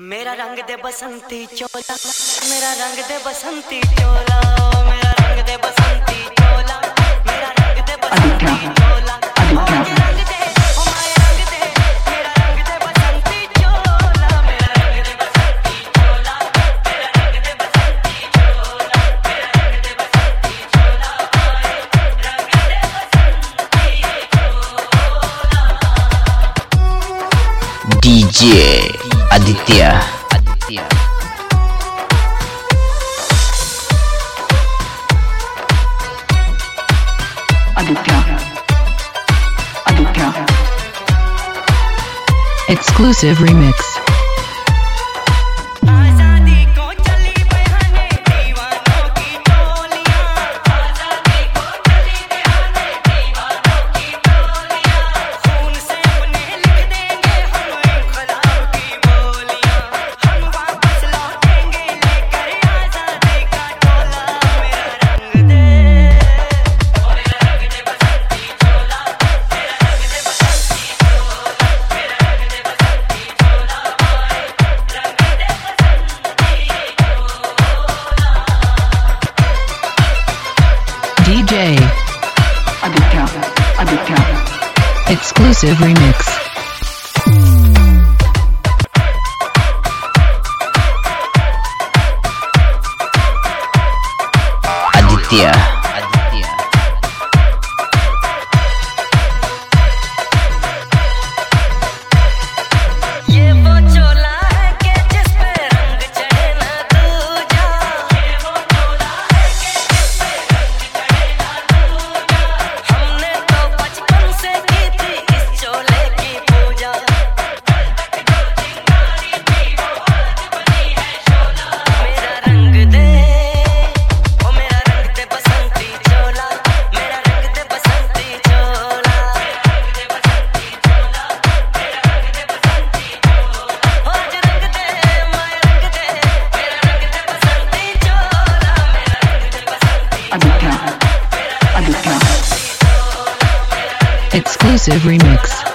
मेरा रंग दे बसंती चोला, मेरा रंग दे बसंती चोला, मेरा रंग दे बसंती चोला, मेरा रंग दे बसंती चोला Aditya. Aditya. Aditya. Aditya. Exclusive remix. Arabica. Exclusive remix. Aditya. exclusive remix.